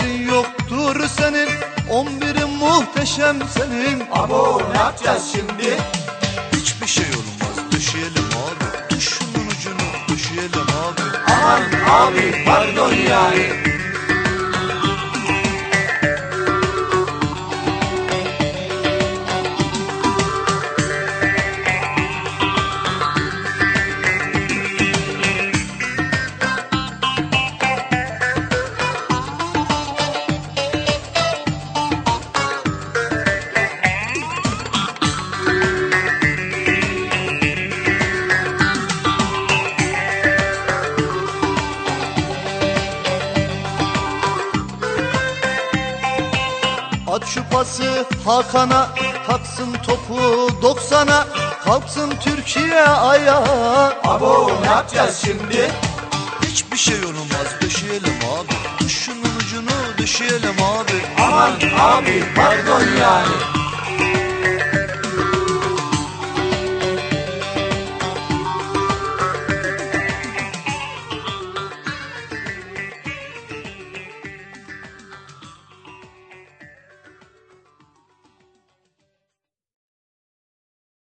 Eserin yoktur senin On birin muhteşem senin. Abo ne yapacağız şimdi? Hiçbir şey olmaz düşelim abi. Düşün ucunu düşelim abi. Aman abi pardon yani. At şu pası Hakan'a Taksın topu 90'a Kalksın Türkiye ayağa. Abo ne yapacağız şimdi? Hiçbir şey olmaz düşeyelim abi. Düş şunun ucunu düşeyelim abi. Aman abi pardon yani